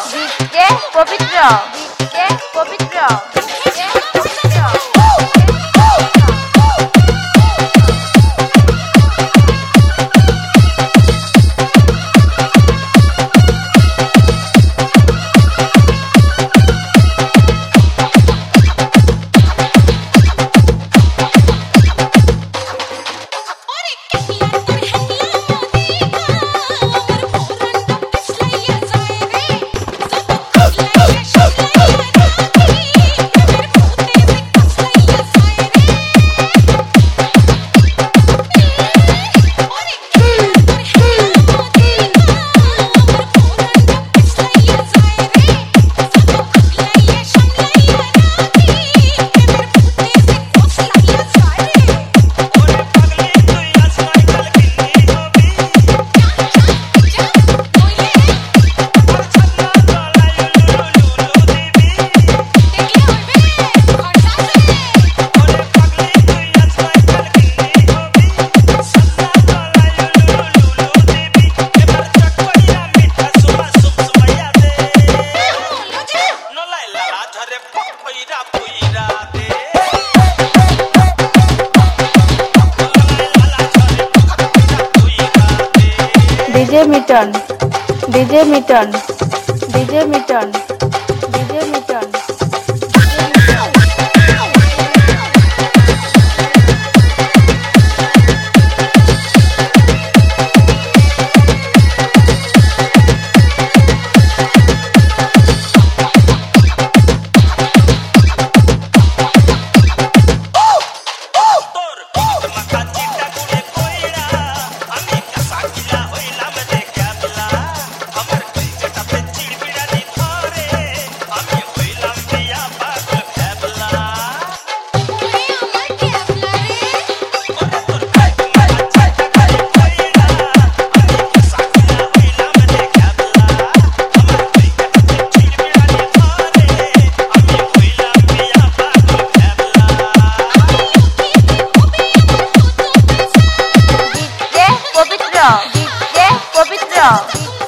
쉽게 뽑히죠. মিটন ডিজে মিটন ডিজে মিটন Girl.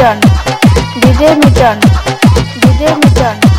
Michan DJ Michan DJ Michan